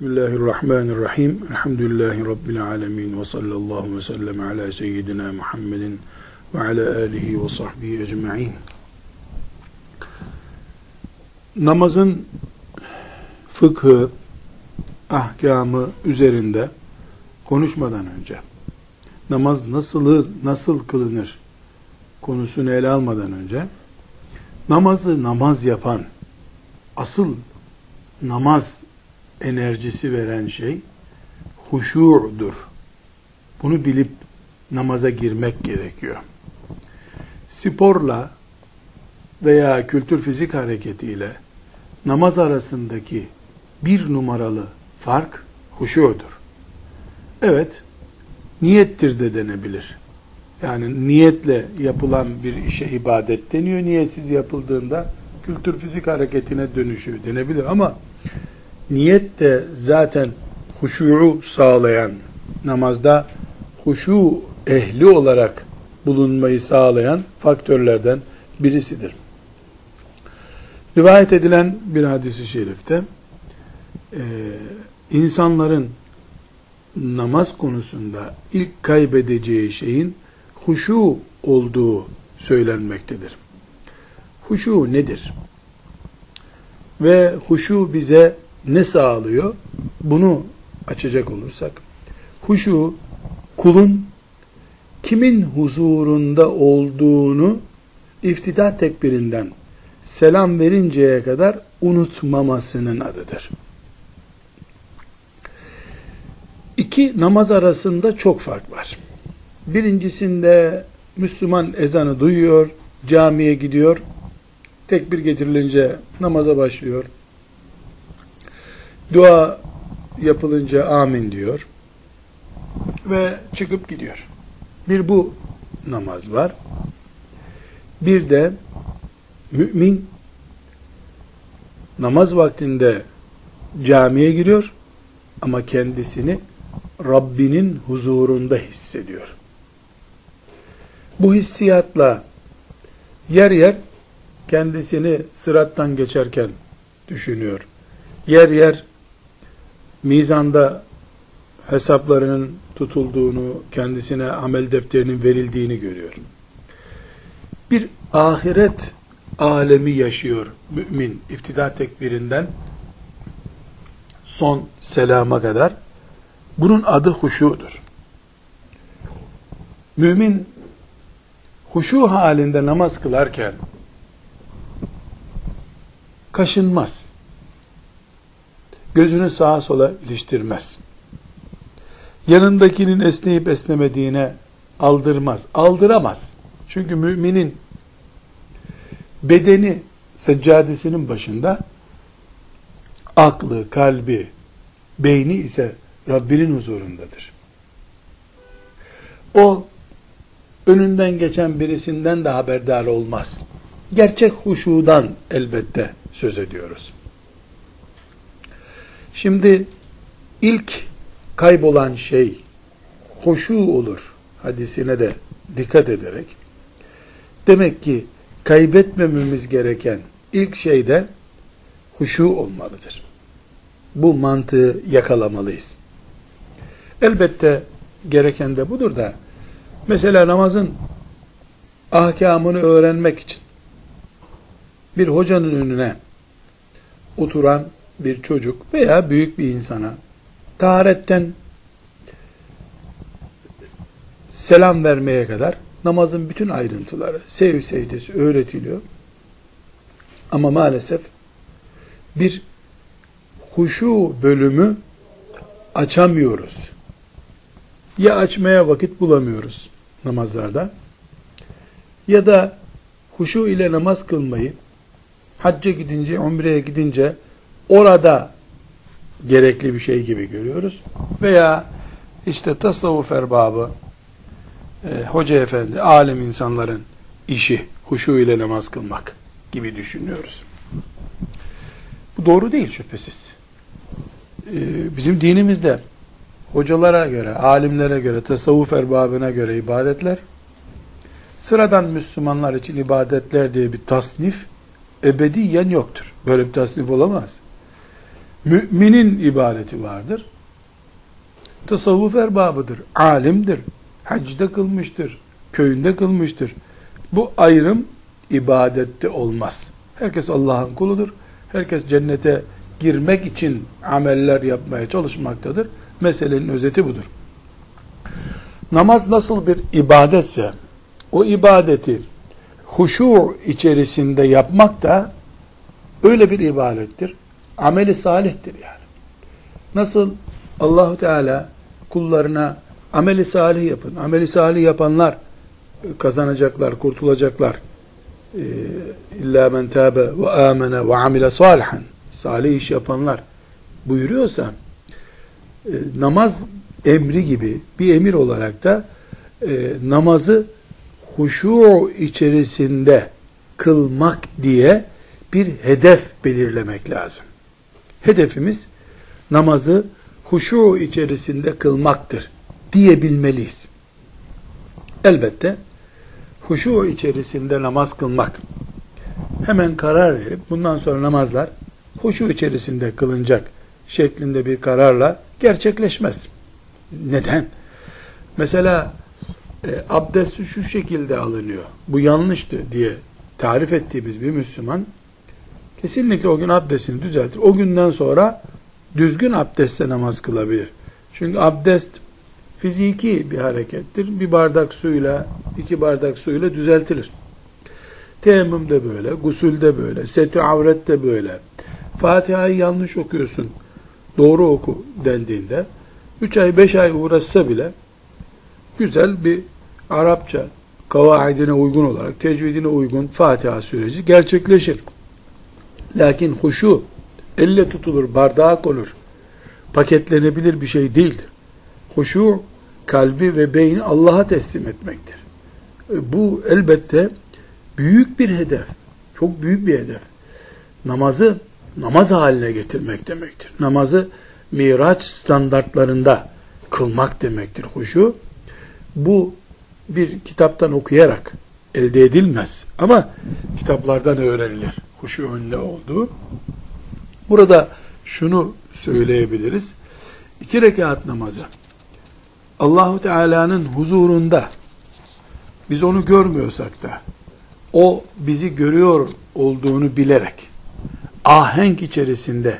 Bismillahirrahmanirrahim. Elhamdülillahi Rabbil alemin. Ve sallallahu ve sellem ala seyyidina Muhammedin ve ala alihi ve sahbihi ecma'in. Namazın fıkhı, ahkamı üzerinde konuşmadan önce namaz nasıl nasıl kılınır konusunu ele almadan önce namazı namaz yapan asıl namaz enerjisi veren şey huşu'dur. Bunu bilip namaza girmek gerekiyor. Sporla veya kültür fizik hareketiyle namaz arasındaki bir numaralı fark huşu'dur. Evet, niyettir de denebilir. Yani niyetle yapılan bir işe ibadet deniyor. Niyetsiz yapıldığında kültür fizik hareketine dönüşüyor denebilir ama niyet de zaten huşu'u sağlayan namazda huşu ehli olarak bulunmayı sağlayan faktörlerden birisidir. Rivayet edilen bir hadisi şerifte e, insanların namaz konusunda ilk kaybedeceği şeyin huşu olduğu söylenmektedir. Huşu nedir? Ve huşu bize ne sağlıyor? Bunu açacak olursak, huşu kulun kimin huzurunda olduğunu iftida tekbirinden selam verinceye kadar unutmamasının adıdır. İki namaz arasında çok fark var. Birincisinde Müslüman ezanı duyuyor, camiye gidiyor, tekbir getirilince namaza başlıyor. Dua yapılınca amin diyor. Ve çıkıp gidiyor. Bir bu namaz var. Bir de mümin namaz vaktinde camiye giriyor ama kendisini Rabbinin huzurunda hissediyor. Bu hissiyatla yer yer kendisini sırattan geçerken düşünüyor. Yer yer mizanda hesaplarının tutulduğunu, kendisine amel defterinin verildiğini görüyor. Bir ahiret alemi yaşıyor mümin iftida tekbirinden son selama kadar. Bunun adı huşudur. Mümin huşu halinde namaz kılarken kaşınmaz. Gözünü sağa sola iliştirmez. Yanındakinin esneyip esnemediğine aldırmaz. Aldıramaz. Çünkü müminin bedeni seccadesinin başında aklı, kalbi, beyni ise Rabbinin huzurundadır. O önünden geçen birisinden de haberdar olmaz. Gerçek huşudan elbette söz ediyoruz. Şimdi ilk kaybolan şey hoşu olur hadisine de dikkat ederek demek ki kaybetmememiz gereken ilk şey de huşu olmalıdır. Bu mantığı yakalamalıyız. Elbette gereken de budur da mesela namazın ahkamını öğrenmek için bir hocanın önüne oturan bir çocuk veya büyük bir insana taharetten selam vermeye kadar namazın bütün ayrıntıları, sev secdesi öğretiliyor. Ama maalesef bir huşu bölümü açamıyoruz. Ya açmaya vakit bulamıyoruz namazlarda ya da huşu ile namaz kılmayı hacca gidince, umreye gidince orada gerekli bir şey gibi görüyoruz. Veya işte tasavvuf erbabı, e, hoca efendi, alim insanların işi, huşu ile namaz kılmak gibi düşünüyoruz. Bu doğru değil şüphesiz. E, bizim dinimizde hocalara göre, alimlere göre, tasavvuf erbabına göre ibadetler, sıradan Müslümanlar için ibadetler diye bir tasnif ebediyen yoktur. Böyle bir tasnif olamaz. Müminin ibadeti vardır. Tasavvuf erbabıdır, alimdir, hacda kılmıştır, köyünde kılmıştır. Bu ayrım ibadette olmaz. Herkes Allah'ın kuludur. Herkes cennete girmek için ameller yapmaya çalışmaktadır. Meselenin özeti budur. Namaz nasıl bir ibadetse o ibadeti huşu içerisinde yapmak da öyle bir ibadettir. Ameli salihtir yani. Nasıl Allahu Teala kullarına ameli salih yapın. Ameli salih yapanlar kazanacaklar, kurtulacaklar. Ee, İlla men tabe ve amene ve amile salihan. Salih iş yapanlar buyuruyorsa e, namaz emri gibi bir emir olarak da e, namazı huşu içerisinde kılmak diye bir hedef belirlemek lazım. Hedefimiz namazı huşu içerisinde kılmaktır diyebilmeliyiz. Elbette huşu içerisinde namaz kılmak hemen karar verip bundan sonra namazlar huşu içerisinde kılınacak şeklinde bir kararla gerçekleşmez. Neden? Mesela e, abdest şu şekilde alınıyor. Bu yanlıştı diye tarif ettiğimiz bir Müslüman kesinlikle o gün abdestini düzeltir. O günden sonra düzgün abdestle namaz kılabilir. Çünkü abdest fiziki bir harekettir. Bir bardak suyla, iki bardak suyla düzeltilir. Teyemmüm de böyle, gusül de böyle, setri avret de böyle. Fatiha'yı yanlış okuyorsun, doğru oku dendiğinde 3 ay 5 ay uğraşsa bile güzel bir Arapça kavaidine uygun olarak, tecvidine uygun Fatiha süreci gerçekleşir. Lakin huşu elle tutulur, bardağa konur, paketlenebilir bir şey değildir. Huşu kalbi ve beyni Allah'a teslim etmektir. E, bu elbette büyük bir hedef. Çok büyük bir hedef. Namazı namaz haline getirmek demektir. Namazı miraç standartlarında kılmak demektir huşu. Bu bir kitaptan okuyarak elde edilmez. Ama kitaplardan öğrenilir. Huşu önünde olduğu. Burada şunu söyleyebiliriz. İki rekat namazı Allahu Teala'nın huzurunda biz onu görmüyorsak da o bizi görüyor olduğunu bilerek ahenk içerisinde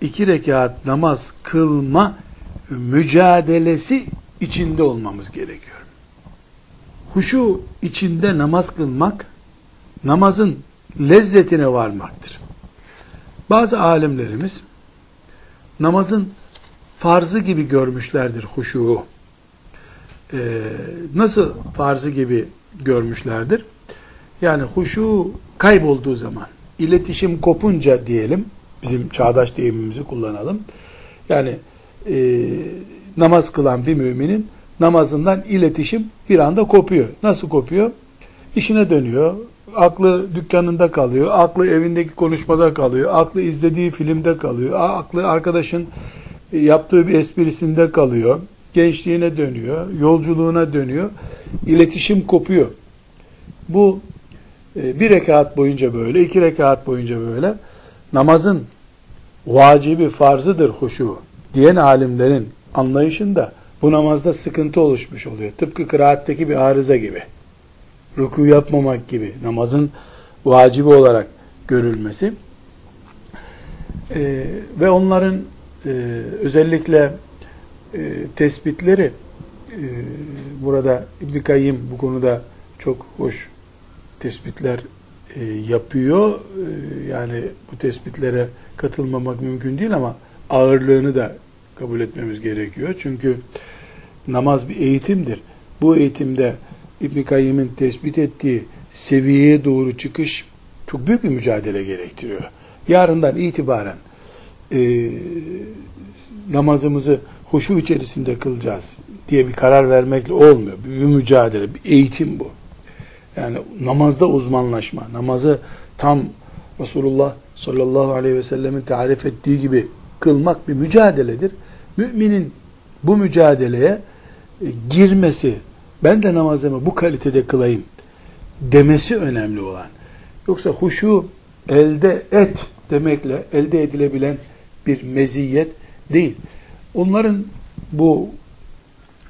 iki rekat namaz kılma mücadelesi içinde olmamız gerekiyor. Huşu içinde namaz kılmak namazın lezzetine varmaktır. Bazı alimlerimiz namazın farzı gibi görmüşlerdir huşuğu. Ee, nasıl farzı gibi görmüşlerdir? Yani huşu kaybolduğu zaman, iletişim kopunca diyelim, bizim çağdaş deyimimizi kullanalım. Yani e, namaz kılan bir müminin namazından iletişim bir anda kopuyor. Nasıl kopuyor? İşine dönüyor, aklı dükkanında kalıyor, aklı evindeki konuşmada kalıyor, aklı izlediği filmde kalıyor, aklı arkadaşın yaptığı bir esprisinde kalıyor, gençliğine dönüyor, yolculuğuna dönüyor, iletişim kopuyor. Bu e, bir rekat boyunca böyle, iki rekat boyunca böyle namazın vacibi farzıdır huşu diyen alimlerin anlayışında bu namazda sıkıntı oluşmuş oluyor. Tıpkı kıraatteki bir arıza gibi. Ruku yapmamak gibi namazın vacibi olarak görülmesi. Ee, ve onların e, özellikle e, tespitleri e, burada İbn Kayyim bu konuda çok hoş tespitler e, yapıyor. E, yani bu tespitlere katılmamak mümkün değil ama ağırlığını da kabul etmemiz gerekiyor. Çünkü namaz bir eğitimdir. Bu eğitimde İbn Kayyim'in tespit ettiği seviyeye doğru çıkış çok büyük bir mücadele gerektiriyor. Yarından itibaren e, namazımızı huşu içerisinde kılacağız diye bir karar vermekle olmuyor. Bir, bir mücadele, bir eğitim bu. Yani namazda uzmanlaşma, namazı tam Resulullah sallallahu aleyhi ve sellemin tarif ettiği gibi kılmak bir mücadeledir. Müminin bu mücadeleye e, girmesi, ben de namazımı bu kalitede kılayım demesi önemli olan. Yoksa huşu elde et demekle elde edilebilen bir meziyet değil. Onların bu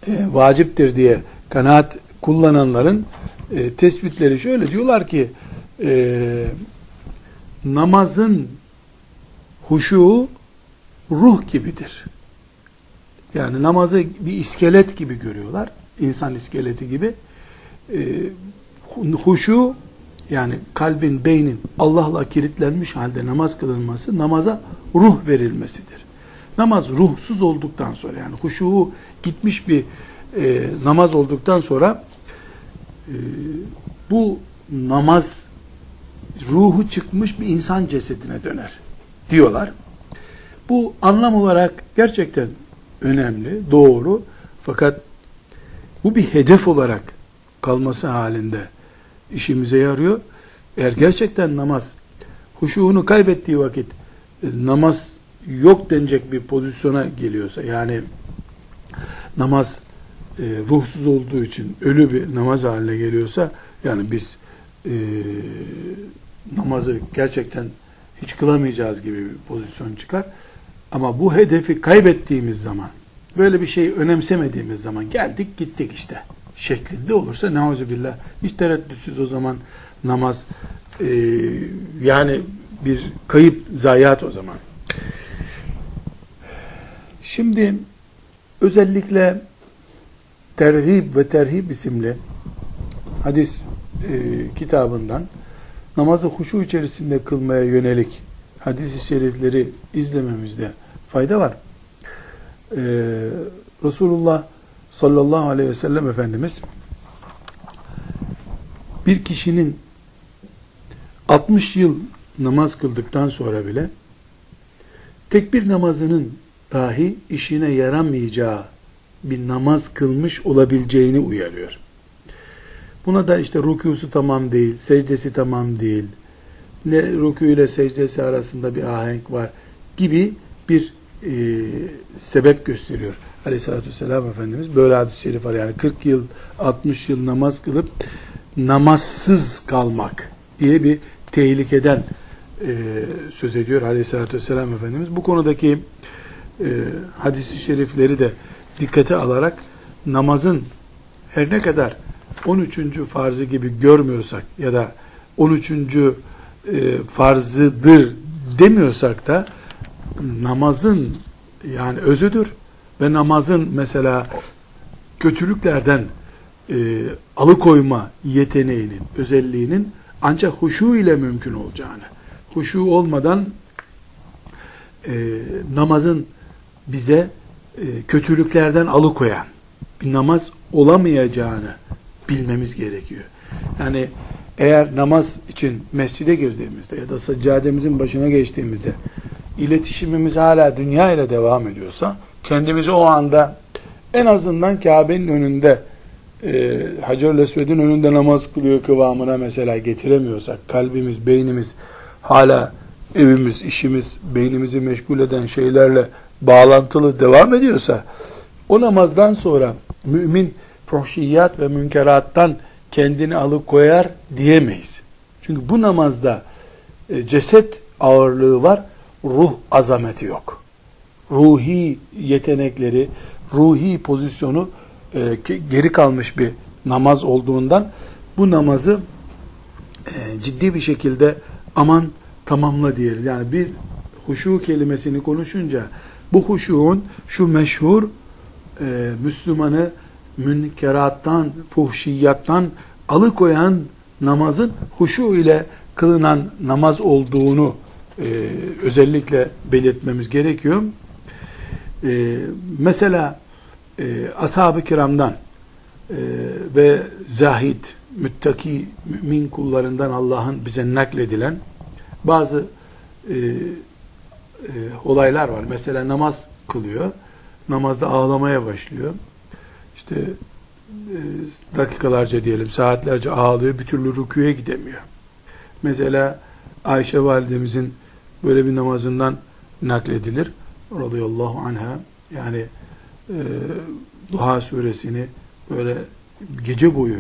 e, vaciptir diye kanaat kullananların e, tespitleri şöyle diyorlar ki e, namazın huşu ruh gibidir. Yani namazı bir iskelet gibi görüyorlar. İnsan iskeleti gibi. E, huşu yani kalbin, beynin Allah'la kilitlenmiş halde namaz kılınması namaza ruh verilmesidir. Namaz ruhsuz olduktan sonra yani huşu gitmiş bir e, namaz olduktan sonra e, bu namaz ruhu çıkmış bir insan cesedine döner diyorlar. Bu anlam olarak gerçekten önemli, doğru. Fakat bu bir hedef olarak kalması halinde işimize yarıyor. Eğer gerçekten namaz huşuğunu kaybettiği vakit e, namaz yok denecek bir pozisyona geliyorsa yani namaz e, ruhsuz olduğu için ölü bir namaz haline geliyorsa yani biz e, namazı gerçekten hiç kılamayacağız gibi bir pozisyon çıkar. Ama bu hedefi kaybettiğimiz zaman, böyle bir şeyi önemsemediğimiz zaman geldik gittik işte şeklinde olursa neuzubillah hiç tereddütsüz o zaman namaz e, yani bir kayıp zayiat o zaman. Şimdi özellikle Terhib ve Terhib isimli hadis e, kitabından namazı huşu içerisinde kılmaya yönelik hadis-i şerifleri izlememizde fayda var. Ee, Resulullah sallallahu aleyhi ve sellem Efendimiz bir kişinin 60 yıl namaz kıldıktan sonra bile tekbir namazının dahi işine yaramayacağı bir namaz kılmış olabileceğini uyarıyor. Buna da işte rükusu tamam değil, secdesi tamam değil, ne rükû ile secdesi arasında bir ahenk var gibi bir e, sebep gösteriyor. Aleyhissalatü vesselam Efendimiz böyle hadis-i şerif var. Yani 40 yıl, 60 yıl namaz kılıp namazsız kalmak diye bir tehlikeden e, söz ediyor Aleyhissalatü vesselam Efendimiz. Bu konudaki e, hadis-i şerifleri de dikkate alarak namazın her ne kadar 13. farzı gibi görmüyorsak ya da 13. E, farzıdır demiyorsak da namazın yani özüdür ve namazın mesela kötülüklerden e, alıkoyma yeteneğinin, özelliğinin ancak huşu ile mümkün olacağını, huşu olmadan e, namazın bize e, kötülüklerden alıkoyan bir namaz olamayacağını bilmemiz gerekiyor. Yani eğer namaz için mescide girdiğimizde ya da seccademizin başına geçtiğimizde iletişimimiz hala dünya ile devam ediyorsa kendimizi o anda en azından Kabe'nin önünde e, Hacer-ül önünde namaz kılıyor kıvamına mesela getiremiyorsak kalbimiz, beynimiz hala evimiz, işimiz, beynimizi meşgul eden şeylerle bağlantılı devam ediyorsa o namazdan sonra mümin fuhşiyat ve münkerattan kendini alıkoyar diyemeyiz. Çünkü bu namazda e, ceset ağırlığı var, ruh azameti yok. Ruhi yetenekleri, ruhi pozisyonu e, geri kalmış bir namaz olduğundan bu namazı e, ciddi bir şekilde aman tamamla diyoruz. Yani bir huşu kelimesini konuşunca bu huşuğun şu meşhur e, Müslümanı münkerattan, fuhşiyattan alıkoyan namazın huşu ile kılınan namaz olduğunu e, özellikle belirtmemiz gerekiyor. E, mesela e, ashab-ı kiramdan e, ve zahid, müttaki, mümin kullarından Allah'ın bize nakledilen bazı e, e, olaylar var. Mesela namaz kılıyor. Namazda ağlamaya başlıyor. İşte e, dakikalarca diyelim saatlerce ağlıyor bir türlü rüküye gidemiyor. Mesela Ayşe validemizin böyle bir namazından nakledilir. Radıyallahu anha yani e, Duha suresini böyle gece boyu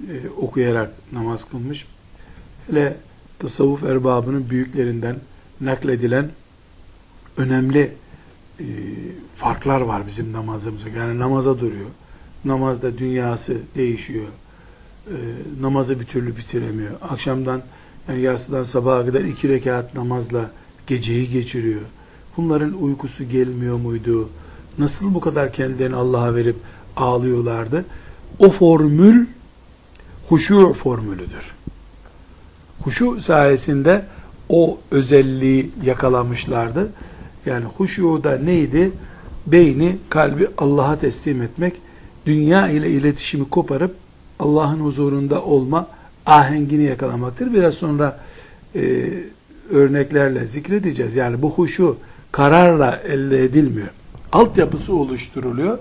e, okuyarak namaz kılmış. Hele tasavvuf erbabının büyüklerinden nakledilen önemli e, farklar var bizim namazımızda. Yani namaza duruyor. Namazda dünyası değişiyor. E, namazı bir türlü bitiremiyor. Akşamdan yani yatsıdan sabaha kadar iki rekat namazla geceyi geçiriyor. Bunların uykusu gelmiyor muydu? Nasıl bu kadar kendilerini Allah'a verip ağlıyorlardı? O formül huşu formülüdür. Huşu sayesinde o özelliği yakalamışlardı. Yani huşu da neydi? Beyni, kalbi Allah'a teslim etmek, dünya ile iletişimi koparıp Allah'ın huzurunda olma ahengini yakalamaktır. Biraz sonra e, örneklerle zikredeceğiz. Yani bu huşu kararla elde edilmiyor. Altyapısı oluşturuluyor.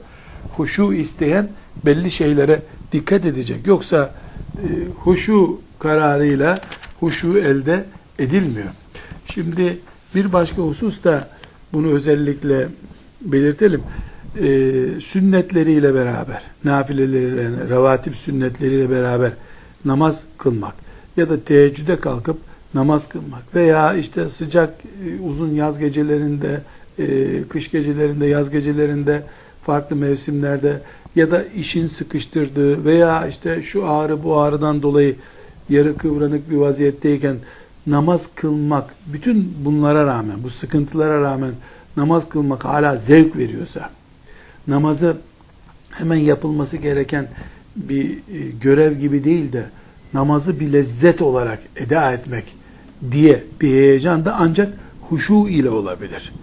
Huşu isteyen belli şeylere dikkat edecek. Yoksa e, huşu kararıyla huşu elde edilmiyor. Şimdi bir başka husus da bunu özellikle belirtelim. Ee, sünnetleriyle beraber, nafileleriyle, revatip sünnetleriyle beraber namaz kılmak ya da teheccüde kalkıp namaz kılmak veya işte sıcak e, uzun yaz gecelerinde, e, kış gecelerinde, yaz gecelerinde, farklı mevsimlerde ya da işin sıkıştırdığı veya işte şu ağrı bu ağrıdan dolayı yarı kıvranık bir vaziyetteyken namaz kılmak, bütün bunlara rağmen, bu sıkıntılara rağmen namaz kılmak hala zevk veriyorsa, namazı hemen yapılması gereken bir e, görev gibi değil de namazı bir lezzet olarak eda etmek diye bir heyecan da ancak huşu ile olabilir.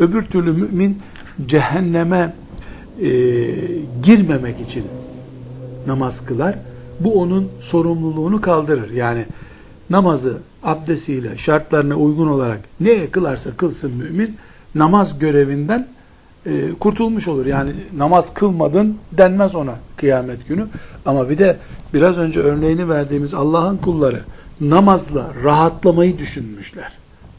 Öbür türlü mümin cehenneme e, girmemek için namaz kılar. Bu onun sorumluluğunu kaldırır. Yani namazı abdestiyle şartlarına uygun olarak ne kılarsa kılsın mümin namaz görevinden e, kurtulmuş olur. Yani namaz kılmadın denmez ona kıyamet günü. Ama bir de biraz önce örneğini verdiğimiz Allah'ın kulları namazla rahatlamayı düşünmüşler.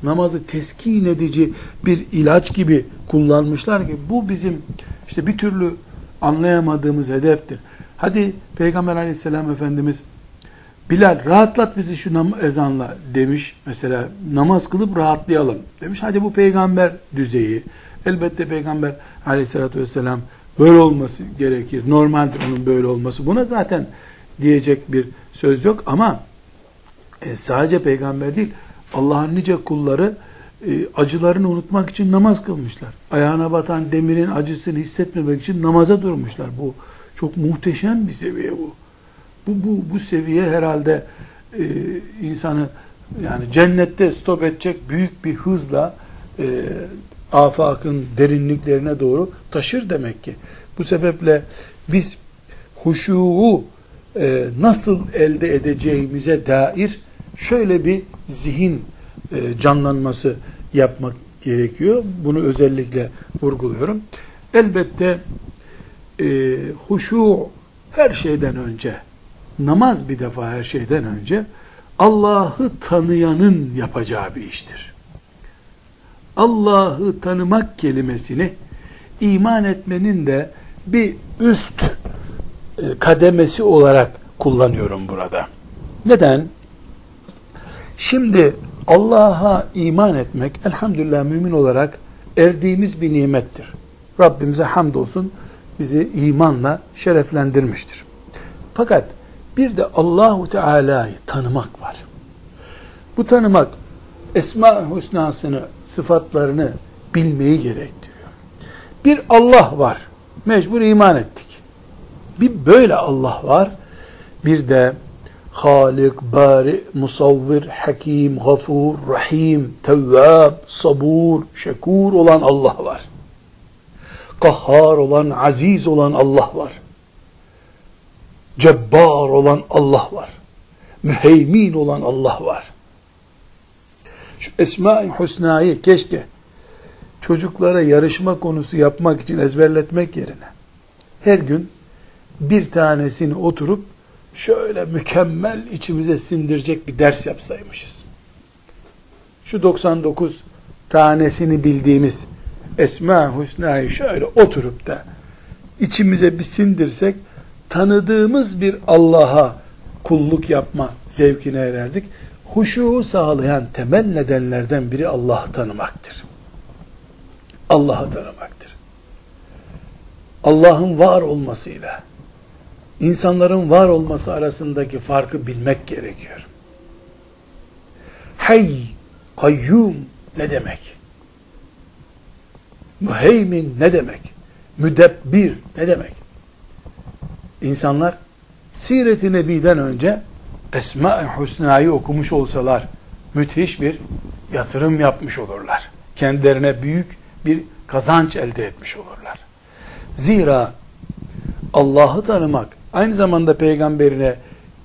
Namazı teskin edici bir ilaç gibi kullanmışlar ki bu bizim işte bir türlü anlayamadığımız hedeftir. Hadi Peygamber aleyhisselam Efendimiz Bilal rahatlat bizi şu nam ezanla demiş. Mesela namaz kılıp rahatlayalım demiş. Hadi bu peygamber düzeyi. Elbette peygamber aleyhissalatü vesselam böyle olması gerekir. Normaldir onun böyle olması. Buna zaten diyecek bir söz yok ama e, sadece peygamber değil Allah'ın nice kulları e, acılarını unutmak için namaz kılmışlar. Ayağına batan demirin acısını hissetmemek için namaza durmuşlar. Bu çok muhteşem bir seviye bu. Bu, bu, bu seviye herhalde e, insanı yani cennette stop edecek büyük bir hızla e, afakın derinliklerine doğru taşır demek ki. Bu sebeple biz huşuğu e, nasıl elde edeceğimize dair şöyle bir zihin e, canlanması yapmak gerekiyor. Bunu özellikle vurguluyorum. Elbette e, huşu her şeyden önce namaz bir defa her şeyden önce Allah'ı tanıyanın yapacağı bir iştir. Allah'ı tanımak kelimesini iman etmenin de bir üst e, kademesi olarak kullanıyorum burada. Neden? Şimdi Allah'a iman etmek elhamdülillah mümin olarak erdiğimiz bir nimettir. Rabbimize hamdolsun bizi imanla şereflendirmiştir. Fakat bir de Allahu Teala'yı tanımak var. Bu tanımak Esma Hüsna'sını, sıfatlarını bilmeyi gerektiriyor. Bir Allah var. Mecbur iman ettik. Bir böyle Allah var. Bir de Halik, Bari, Musavvir, Hakim, Gafur, Rahim, Tevvab, Sabur, Şekur olan Allah var. Kahhar olan, aziz olan Allah var cebbar olan Allah var. Müheymin olan Allah var. Şu Esma-i Hüsna'yı keşke çocuklara yarışma konusu yapmak için ezberletmek yerine her gün bir tanesini oturup şöyle mükemmel içimize sindirecek bir ders yapsaymışız. Şu 99 tanesini bildiğimiz Esma-i Hüsna'yı şöyle oturup da içimize bir sindirsek tanıdığımız bir Allah'a kulluk yapma zevkine ererdik. Huşuğu sağlayan temel nedenlerden biri Allah'ı tanımaktır. Allah'ı tanımaktır. Allah'ın var olmasıyla insanların var olması arasındaki farkı bilmek gerekiyor. Hay, kayyum ne demek? Müheymin ne demek? Müdebbir ne demek? İnsanlar Siret-i Nebi'den önce Esma-i Hüsna'yı okumuş olsalar müthiş bir yatırım yapmış olurlar. Kendilerine büyük bir kazanç elde etmiş olurlar. Zira Allah'ı tanımak aynı zamanda peygamberine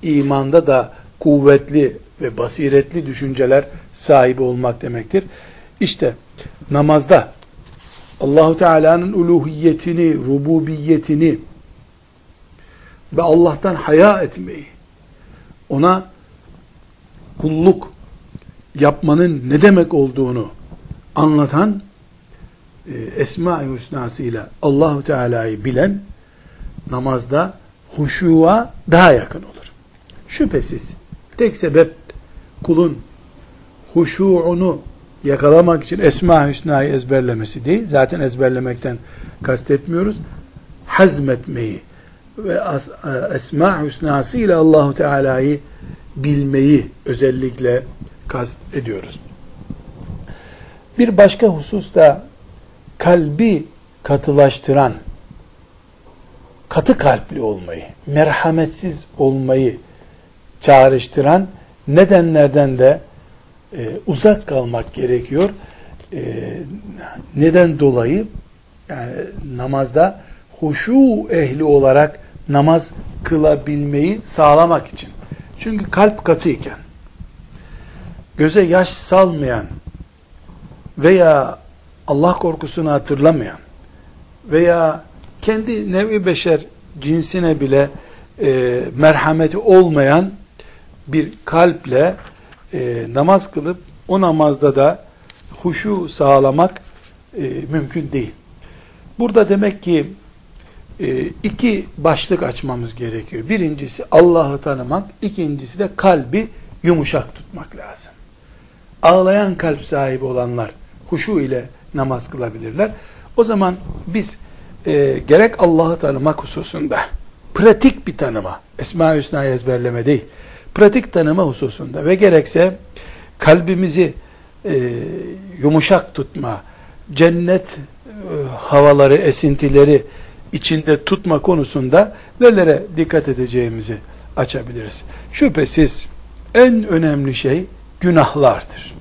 imanda da kuvvetli ve basiretli düşünceler sahibi olmak demektir. İşte namazda Allahu Teala'nın uluhiyetini, rububiyetini ve Allah'tan haya etmeyi, ona kulluk yapmanın ne demek olduğunu anlatan e, Esma-i Hüsnasıyla Allahu Teala'yı bilen namazda huşuğa daha yakın olur. Şüphesiz tek sebep kulun huşuğunu yakalamak için Esma Hüsna'yı ezberlemesi değil. Zaten ezberlemekten kastetmiyoruz. Hazmetmeyi ve e, Esma Hüsnası ile Allahu Teala'yı bilmeyi özellikle kast ediyoruz. Bir başka husus da kalbi katılaştıran, katı kalpli olmayı, merhametsiz olmayı çağrıştıran nedenlerden de e, uzak kalmak gerekiyor. E, neden dolayı? Yani namazda huşu ehli olarak namaz kılabilmeyi sağlamak için. Çünkü kalp katıyken, göze yaş salmayan veya Allah korkusunu hatırlamayan veya kendi nevi beşer cinsine bile e, merhameti olmayan bir kalple e, namaz kılıp o namazda da huşu sağlamak e, mümkün değil. Burada demek ki iki başlık açmamız gerekiyor. Birincisi Allah'ı tanımak, ikincisi de kalbi yumuşak tutmak lazım. Ağlayan kalp sahibi olanlar huşu ile namaz kılabilirler. O zaman biz e, gerek Allah'ı tanımak hususunda pratik bir tanıma, Esma-i Hüsna'yı ezberleme değil, pratik tanıma hususunda ve gerekse kalbimizi e, yumuşak tutma, cennet e, havaları, esintileri içinde tutma konusunda nelere dikkat edeceğimizi açabiliriz. Şüphesiz en önemli şey günahlardır.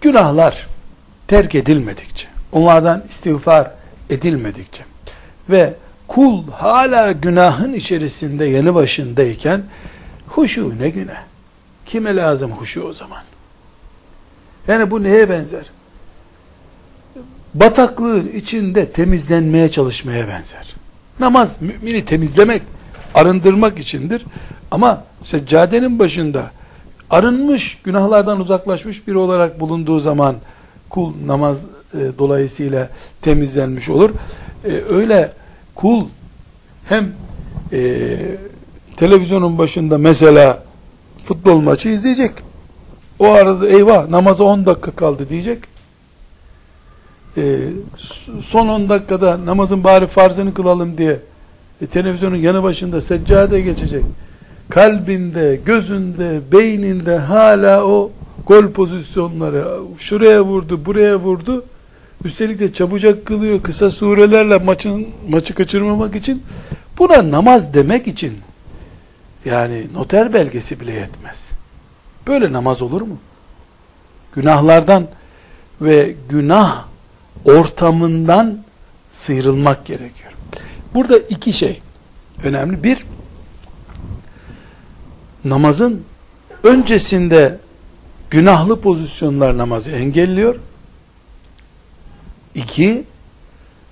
Günahlar terk edilmedikçe, onlardan istiğfar edilmedikçe ve kul hala günahın içerisinde yeni başındayken huşu ne günah? Kime lazım huşu o zaman? Yani bu neye benzer? Bataklığın içinde temizlenmeye çalışmaya benzer. Namaz mümini temizlemek, arındırmak içindir. Ama seccadenin başında arınmış, günahlardan uzaklaşmış biri olarak bulunduğu zaman kul namaz e, dolayısıyla temizlenmiş olur. E, öyle kul hem e, televizyonun başında mesela futbol maçı izleyecek. O arada eyvah namaza 10 dakika kaldı diyecek. E, son 10 dakikada namazın bari farzını kılalım diye e, televizyonun yanı başında seccade geçecek. Kalbinde, gözünde, beyninde hala o gol pozisyonları şuraya vurdu, buraya vurdu. Üstelik de çabucak kılıyor kısa surelerle maçın maçı kaçırmamak için. Buna namaz demek için yani noter belgesi bile yetmez. Böyle namaz olur mu? Günahlardan ve günah ortamından sıyrılmak gerekiyor. Burada iki şey önemli. Bir, namazın öncesinde günahlı pozisyonlar namazı engelliyor. İki,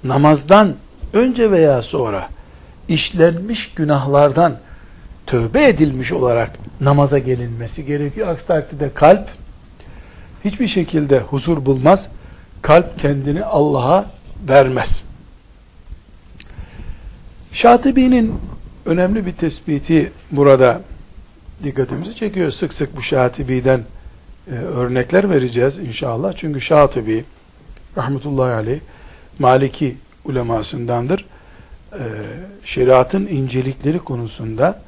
namazdan önce veya sonra işlenmiş günahlardan tövbe edilmiş olarak namaza gelinmesi gerekiyor. Aksi takdirde kalp hiçbir şekilde huzur bulmaz. Kalp kendini Allah'a vermez. Şatibi'nin önemli bir tespiti burada dikkatimizi çekiyor. Sık sık bu Şatibi'den e, örnekler vereceğiz inşallah. Çünkü Şatibi rahmetullahi aleyh Maliki ulemasındandır. Ee, şeriatın incelikleri konusunda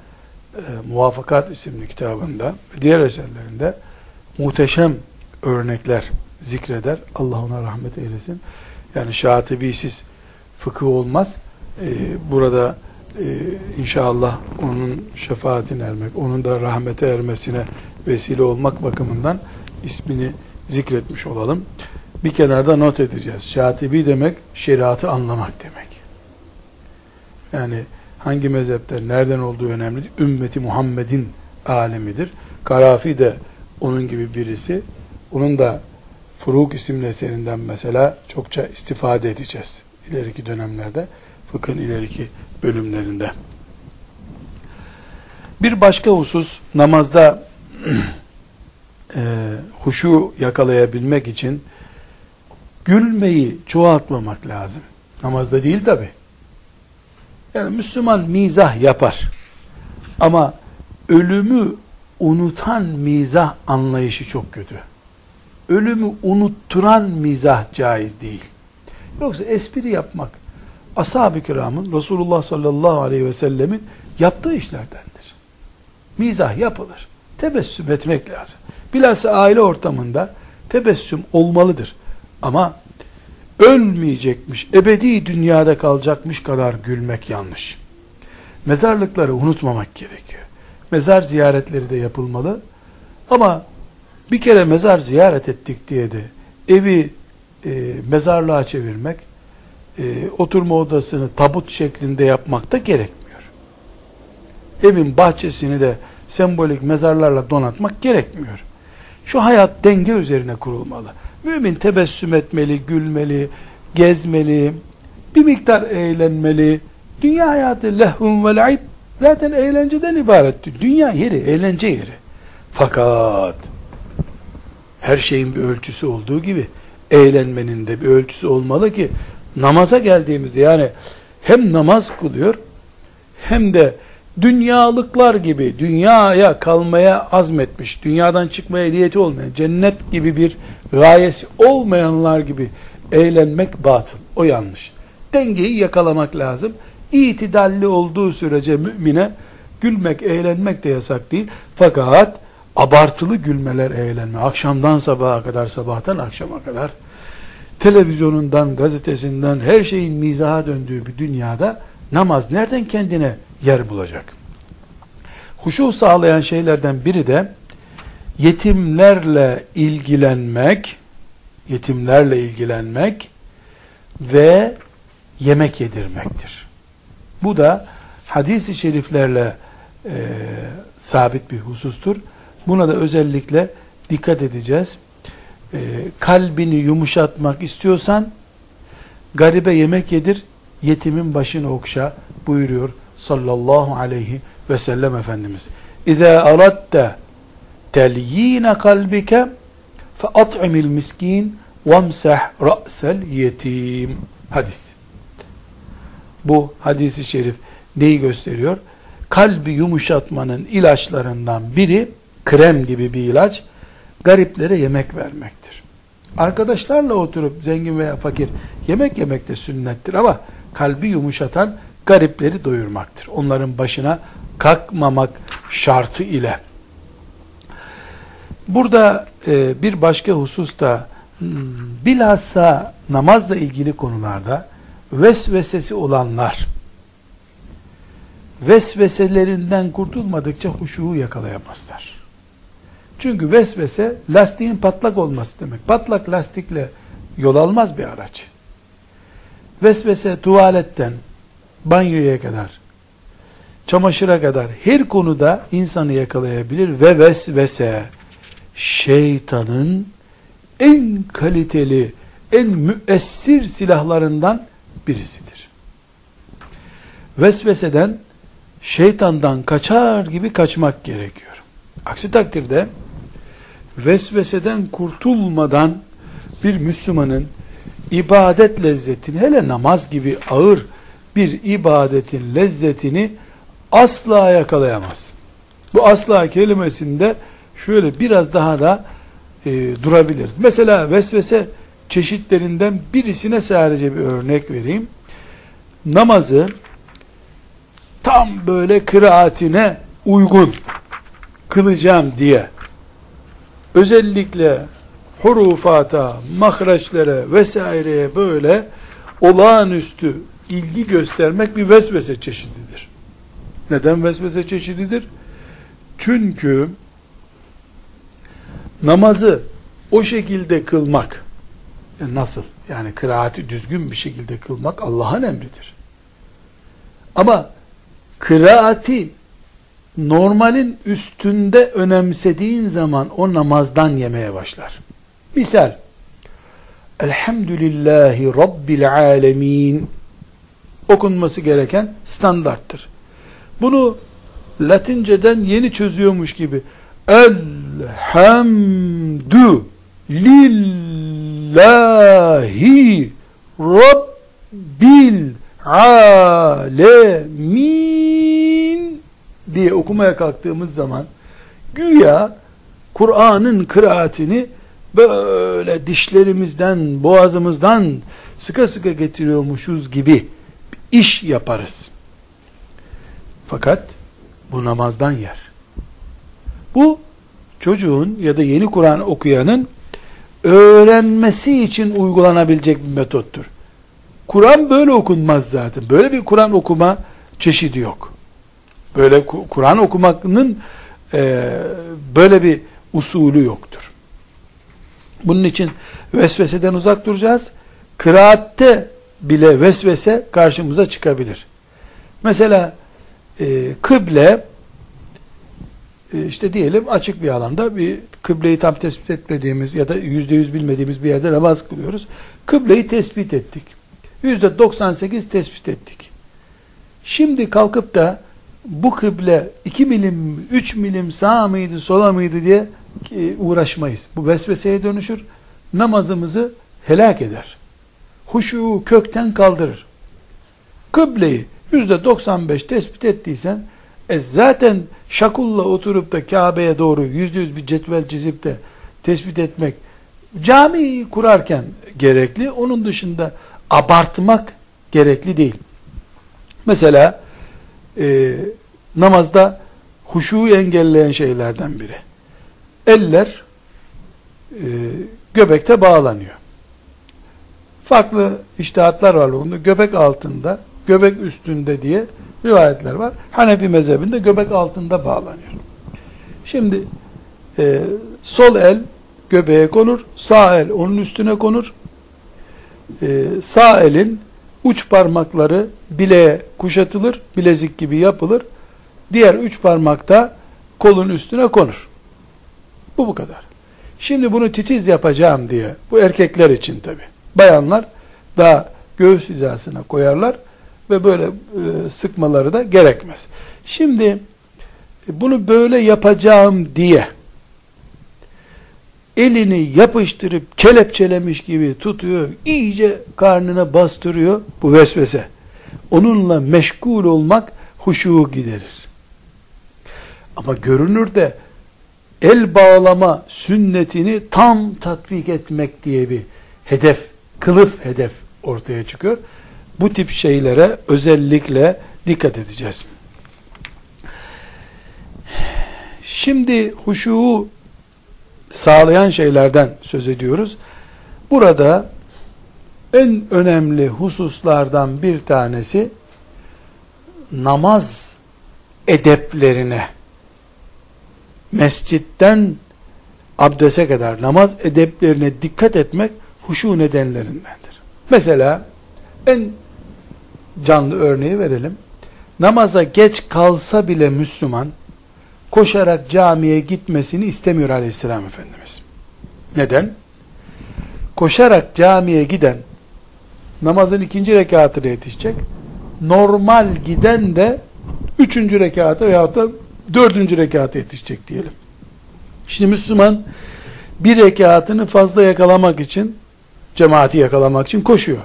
e, Muvafakat isimli kitabında diğer eserlerinde muhteşem örnekler zikreder. Allah ona rahmet eylesin. Yani şatibisiz fıkıh olmaz. Ee, burada e, inşallah onun şefaatine ermek, onun da rahmete ermesine vesile olmak bakımından ismini zikretmiş olalım. Bir kenarda not edeceğiz. Şatibi demek şeriatı anlamak demek. Yani hangi mezhepten, nereden olduğu önemli değil. Ümmeti Muhammed'in alemidir. Karafi de onun gibi birisi. Onun da Furuk isimli eserinden mesela çokça istifade edeceğiz ileriki dönemlerde, fıkhın ileriki bölümlerinde. Bir başka husus namazda e, huşu yakalayabilmek için gülmeyi çoğaltmamak lazım. Namazda değil tabi. Yani Müslüman mizah yapar. Ama ölümü unutan mizah anlayışı çok kötü. Ölümü unutturan mizah caiz değil. Yoksa espri yapmak ashab-ı kiramın Resulullah sallallahu aleyhi ve sellemin yaptığı işlerdendir. Mizah yapılır. Tebessüm etmek lazım. Bilhassa aile ortamında tebessüm olmalıdır. Ama ölmeyecekmiş, ebedi dünyada kalacakmış kadar gülmek yanlış. Mezarlıkları unutmamak gerekiyor. Mezar ziyaretleri de yapılmalı. Ama bir kere mezar ziyaret ettik diye de evi e, mezarlığa çevirmek, e, oturma odasını tabut şeklinde yapmak da gerekmiyor. Evin bahçesini de sembolik mezarlarla donatmak gerekmiyor. Şu hayat denge üzerine kurulmalı. Mümin tebessüm etmeli, gülmeli, gezmeli, bir miktar eğlenmeli. Dünya hayatı lehvun ve laib zaten eğlenceden ibaretti. Dünya yeri, eğlence yeri. Fakat her şeyin bir ölçüsü olduğu gibi eğlenmenin de bir ölçüsü olmalı ki namaza geldiğimizde yani hem namaz kılıyor hem de dünyalıklar gibi dünyaya kalmaya azmetmiş, dünyadan çıkmaya niyeti olmayan, cennet gibi bir gayesi olmayanlar gibi eğlenmek batıl. O yanlış. Dengeyi yakalamak lazım. İtidalli olduğu sürece mümine gülmek, eğlenmek de yasak değil. Fakat abartılı gülmeler, eğlenme, akşamdan sabaha kadar, sabahtan akşama kadar, televizyonundan, gazetesinden, her şeyin mizaha döndüğü bir dünyada namaz nereden kendine yer bulacak? Huşu sağlayan şeylerden biri de yetimlerle ilgilenmek, yetimlerle ilgilenmek ve yemek yedirmektir. Bu da hadis-i şeriflerle e, sabit bir husustur. Buna da özellikle dikkat edeceğiz. E, kalbini yumuşatmak istiyorsan garibe yemek yedir, yetimin başını okşa buyuruyor sallallahu aleyhi ve sellem Efendimiz. İza aratta telyine kalbike fe at'imil miskin vemsah ra'sel yetim. Hadis. Bu hadisi şerif neyi gösteriyor? Kalbi yumuşatmanın ilaçlarından biri krem gibi bir ilaç gariplere yemek vermektir. Arkadaşlarla oturup zengin veya fakir yemek yemek de sünnettir ama kalbi yumuşatan garipleri doyurmaktır. Onların başına kalkmamak şartı ile. Burada e, bir başka husus da hmm, bilhassa namazla ilgili konularda vesvesesi olanlar vesveselerinden kurtulmadıkça huşuğu yakalayamazlar. Çünkü vesvese lastiğin patlak olması demek. Patlak lastikle yol almaz bir araç. Vesvese tuvaletten banyoya kadar, çamaşıra kadar her konuda insanı yakalayabilir ve vesvese şeytanın en kaliteli, en müessir silahlarından birisidir. Vesveseden, şeytandan kaçar gibi kaçmak gerekiyor. Aksi takdirde vesveseden kurtulmadan bir Müslümanın ibadet lezzetini hele namaz gibi ağır bir ibadetin lezzetini asla yakalayamaz. Bu asla kelimesinde şöyle biraz daha da e, durabiliriz. Mesela vesvese çeşitlerinden birisine sadece bir örnek vereyim. Namazı tam böyle kıraatine uygun kılacağım diye özellikle hurufata, mahreçlere vesaireye böyle olağanüstü ilgi göstermek bir vesvese çeşididir. Neden vesvese çeşididir? Çünkü namazı o şekilde kılmak e nasıl? Yani kıraati düzgün bir şekilde kılmak Allah'ın emridir. Ama kıraati normalin üstünde önemsediğin zaman o namazdan yemeye başlar. Misal Elhamdülillahi Rabbil Alemin okunması gereken standarttır. Bunu Latinceden yeni çözüyormuş gibi Elhamdü lillahi Rabbil alemin diye okumaya kalktığımız zaman güya Kur'an'ın kıraatini böyle dişlerimizden, boğazımızdan sıkı sıkı getiriyormuşuz gibi iş yaparız. Fakat bu namazdan yer. Bu çocuğun ya da yeni Kur'an okuyanın öğrenmesi için uygulanabilecek bir metottur. Kur'an böyle okunmaz zaten. Böyle bir Kur'an okuma çeşidi yok. Böyle Kur'an okumanın e, böyle bir usulü yoktur. Bunun için vesveseden uzak duracağız. Kıraatte bile vesvese karşımıza çıkabilir. Mesela e, kıble e, işte diyelim açık bir alanda bir kıbleyi tam tespit etmediğimiz ya da yüzde yüz bilmediğimiz bir yerde namaz kılıyoruz. Kıbleyi tespit ettik. Yüzde 98 tespit ettik. Şimdi kalkıp da bu kıble 2 milim, 3 milim sağ mıydı, sola mıydı diye e, uğraşmayız. Bu vesveseye dönüşür. Namazımızı helak eder. Huşu kökten kaldırır. Kıbleyi yüzde 95 tespit ettiysen e zaten şakulla oturup da Kabe'ye doğru yüzde yüz bir cetvel çizip de tespit etmek cami kurarken gerekli. Onun dışında abartmak gerekli değil. Mesela e, namazda huşuyu engelleyen şeylerden biri. Eller e, göbekte bağlanıyor. Farklı iştihatlar var onda. Göbek altında, göbek üstünde diye rivayetler var. Hanefi mezhebinde göbek altında bağlanıyor. Şimdi e, sol el göbeğe konur, sağ el onun üstüne konur. E, sağ elin uç parmakları bileğe kuşatılır, bilezik gibi yapılır. Diğer üç parmakta kolun üstüne konur. Bu bu kadar. Şimdi bunu titiz yapacağım diye, bu erkekler için tabi. Bayanlar daha göğüs hizasına koyarlar ve böyle e, sıkmaları da gerekmez. Şimdi e, bunu böyle yapacağım diye elini yapıştırıp kelepçelemiş gibi tutuyor, iyice karnına bastırıyor, bu vesvese. Onunla meşgul olmak huşu giderir. Ama görünür de el bağlama sünnetini tam tatbik etmek diye bir hedef, kılıf hedef ortaya çıkıyor. Bu tip şeylere özellikle dikkat edeceğiz. Şimdi huşuğu sağlayan şeylerden söz ediyoruz. Burada en önemli hususlardan bir tanesi namaz edeplerine mescitten abdese kadar namaz edeplerine dikkat etmek huşu nedenlerindendir. Mesela en canlı örneği verelim. Namaza geç kalsa bile Müslüman koşarak camiye gitmesini istemiyor aleyhisselam Efendimiz. Neden? Koşarak camiye giden namazın ikinci rekatına yetişecek. Normal giden de üçüncü rekata veyahut da dördüncü rekata yetişecek diyelim. Şimdi Müslüman bir rekatını fazla yakalamak için, cemaati yakalamak için koşuyor.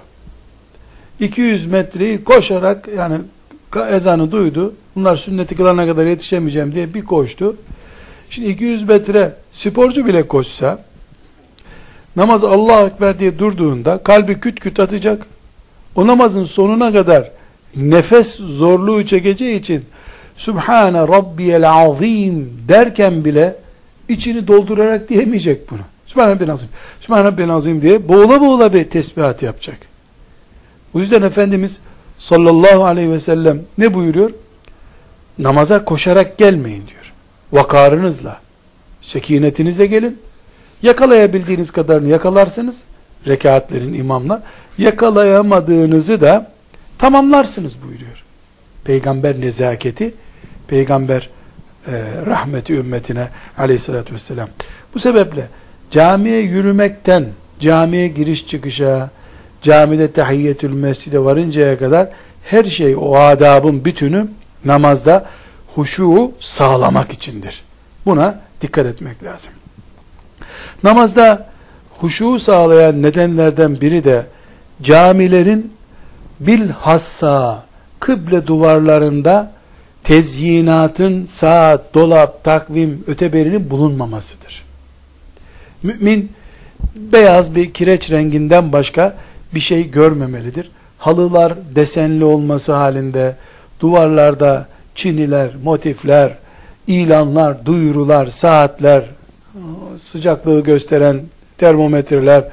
200 metreyi koşarak yani ezanı duydu. Bunlar sünneti kılana kadar yetişemeyeceğim diye bir koştu. Şimdi 200 metre sporcu bile koşsa namaz Allah Ekber diye durduğunda kalbi küt küt atacak. O namazın sonuna kadar nefes zorluğu çekeceği için Sübhane Rabbiyel Azim derken bile içini doldurarak diyemeyecek bunu. Sübhane Rabbiyel Azim. Sübhane Rabbiyel Azim diye boğula boğula bir tesbihat yapacak. Bu yüzden Efendimiz sallallahu aleyhi ve sellem ne buyuruyor? Namaza koşarak gelmeyin diyor. Vakarınızla, sekinetinizle gelin. Yakalayabildiğiniz kadarını yakalarsınız. Rekatlerin imamla. Yakalayamadığınızı da tamamlarsınız buyuruyor. Peygamber nezaketi, peygamber e, rahmeti ümmetine aleyhissalatü vesselam. Bu sebeple camiye yürümekten, camiye giriş çıkışa, camide tahiyyetül mescide varıncaya kadar her şey o adabın bütünü namazda huşu sağlamak içindir. Buna dikkat etmek lazım. Namazda huşu sağlayan nedenlerden biri de camilerin bilhassa kıble duvarlarında tezyinatın saat, dolap, takvim, öteberinin bulunmamasıdır. Mümin beyaz bir kireç renginden başka bir şey görmemelidir. Halılar desenli olması halinde duvarlarda çiniler, motifler, ilanlar, duyurular, saatler, sıcaklığı gösteren termometreler,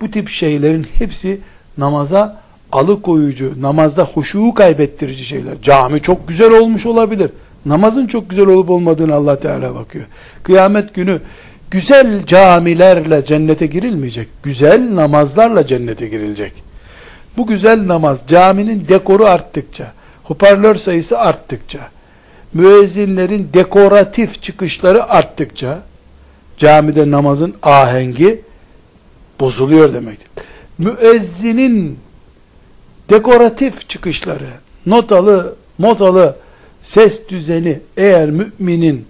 bu tip şeylerin hepsi namaza alıkoyucu, namazda huşuğu kaybettirici şeyler. Cami çok güzel olmuş olabilir. Namazın çok güzel olup olmadığını Allah Teala bakıyor. Kıyamet günü güzel camilerle cennete girilmeyecek. Güzel namazlarla cennete girilecek. Bu güzel namaz caminin dekoru arttıkça, hoparlör sayısı arttıkça, müezzinlerin dekoratif çıkışları arttıkça camide namazın ahengi bozuluyor demektir. Müezzinin dekoratif çıkışları, notalı, motalı ses düzeni eğer müminin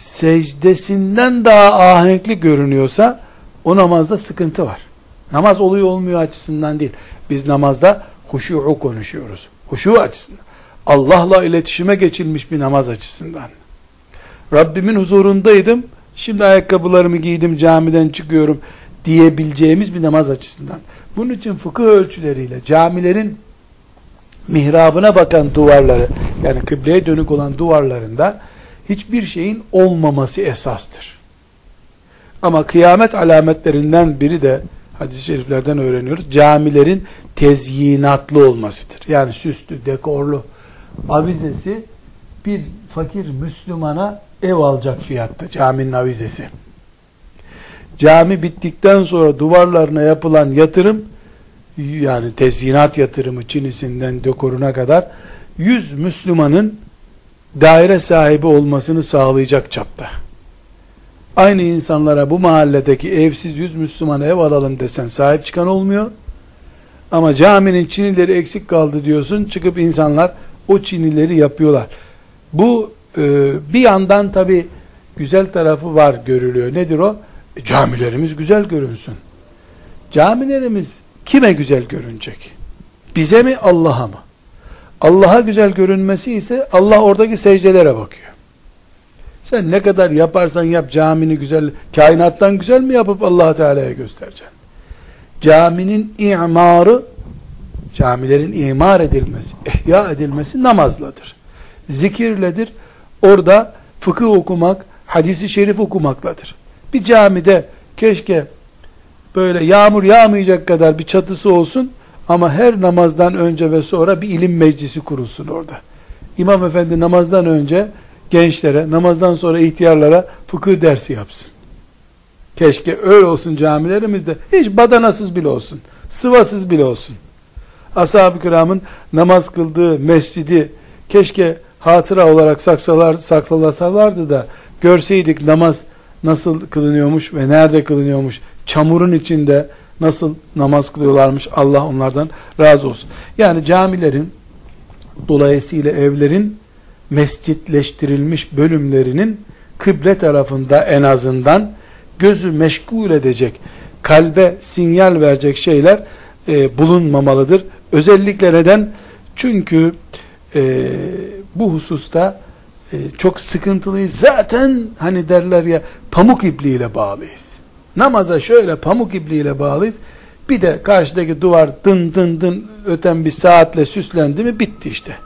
secdesinden daha ahenkli görünüyorsa o namazda sıkıntı var. Namaz oluyor olmuyor açısından değil. Biz namazda huşu'u konuşuyoruz. Huşu açısından. Allah'la iletişime geçilmiş bir namaz açısından. Rabbimin huzurundaydım. Şimdi ayakkabılarımı giydim camiden çıkıyorum diyebileceğimiz bir namaz açısından. Bunun için fıkıh ölçüleriyle camilerin mihrabına bakan duvarları yani kıbleye dönük olan duvarlarında hiçbir şeyin olmaması esastır. Ama kıyamet alametlerinden biri de hadis-i şeriflerden öğreniyoruz. Camilerin tezyinatlı olmasıdır. Yani süslü, dekorlu, avizesi bir fakir Müslümana ev alacak fiyatta caminin avizesi. Cami bittikten sonra duvarlarına yapılan yatırım yani tezyinat yatırımı çinisinden dekoruna kadar 100 Müslümanın daire sahibi olmasını sağlayacak çapta. Aynı insanlara bu mahalledeki evsiz 100 Müslüman ev alalım desen sahip çıkan olmuyor. Ama caminin çinileri eksik kaldı diyorsun. Çıkıp insanlar o çinileri yapıyorlar. Bu e, bir yandan tabi güzel tarafı var görülüyor. Nedir o? E, camilerimiz güzel görünsün. Camilerimiz kime güzel görünecek? Bize mi Allah'a mı? Allah'a güzel görünmesi ise Allah oradaki secdelere bakıyor. Sen ne kadar yaparsan yap camini güzel, kainattan güzel mi yapıp allah Teala'ya göstereceksin? Caminin imarı, camilerin imar edilmesi, ihya edilmesi namazladır. Zikirledir. Orada fıkıh okumak, hadisi şerif okumakladır. Bir camide keşke böyle yağmur yağmayacak kadar bir çatısı olsun ama her namazdan önce ve sonra bir ilim meclisi kurulsun orada. İmam efendi namazdan önce gençlere, namazdan sonra ihtiyarlara fıkıh dersi yapsın. Keşke öyle olsun camilerimizde. Hiç badanasız bile olsun. Sıvasız bile olsun. Ashab-ı kiramın namaz kıldığı mescidi keşke hatıra olarak saksalar, saklalasalardı da görseydik namaz nasıl kılınıyormuş ve nerede kılınıyormuş. Çamurun içinde nasıl namaz kılıyorlarmış. Allah onlardan razı olsun. Yani camilerin dolayısıyla evlerin mescitleştirilmiş bölümlerinin kıble tarafında en azından gözü meşgul edecek, kalbe sinyal verecek şeyler e, bulunmamalıdır. Özellikle neden? Çünkü e, bu hususta e, çok sıkıntılıyız. Zaten hani derler ya pamuk ipliğiyle bağlıyız. Namaza şöyle pamuk ipliğiyle bağlıyız. Bir de karşıdaki duvar dın dın dın öten bir saatle süslendi mi bitti işte.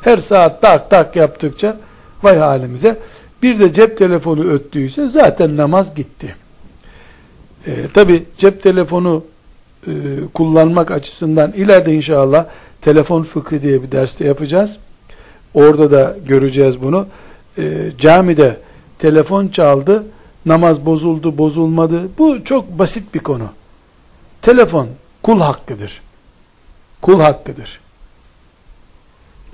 Her saat tak tak yaptıkça vay halimize. Bir de cep telefonu öttüyse zaten namaz gitti. Ee, Tabi cep telefonu e, kullanmak açısından ileride inşallah telefon fıkhı diye bir derste yapacağız. Orada da göreceğiz bunu. Ee, camide telefon çaldı, namaz bozuldu, bozulmadı. Bu çok basit bir konu. Telefon kul hakkıdır. Kul hakkıdır.